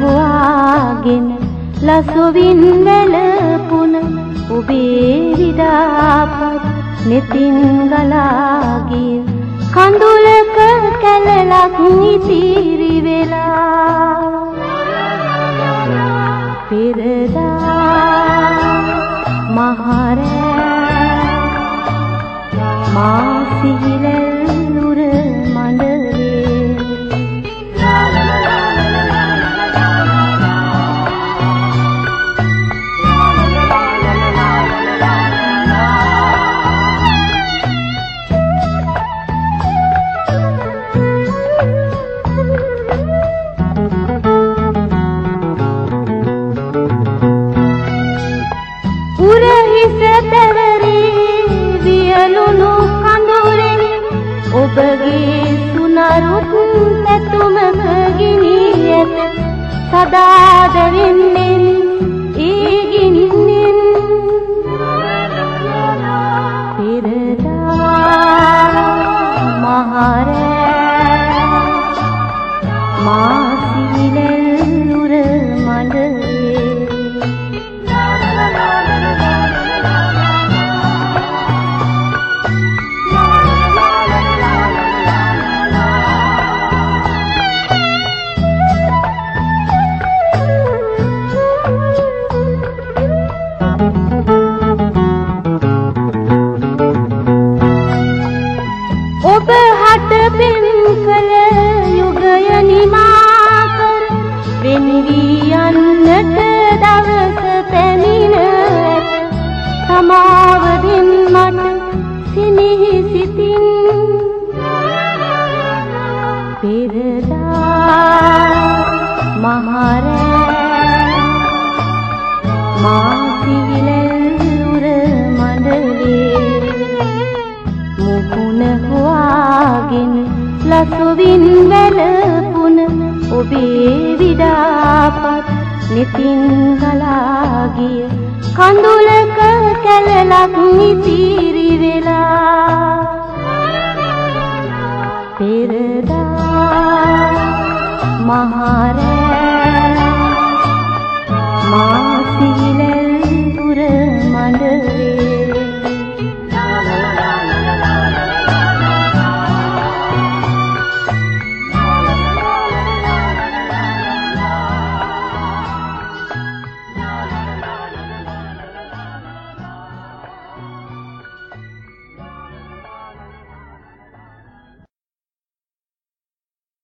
හොයාගෙන ලසුවින් වැළපුන ඔබේ විදාපත් නෙතින් ගලාගිය කඳුලක කැලලක් ඉතිරි වෙලා පෙරදා මහරෑ මා සදාද වෙන්නේ ඒ ගින්නෙන් පෙරදා මහරෑ මා සිහිලෙල් නුර සමාව දෙන් මට සිනෙහි සිතින්. පෙරදා මහරෑ මා සිහිලෙල්ලුර මඩලේ. මුහුණ හොයාගෙන ලසුවින් වැළපුන ඔබේ විඩාපත් නෙතින් ගලාගිය කඳුලක කැලලක් ඉතිරි වෙලා පෙරදා මහරෑ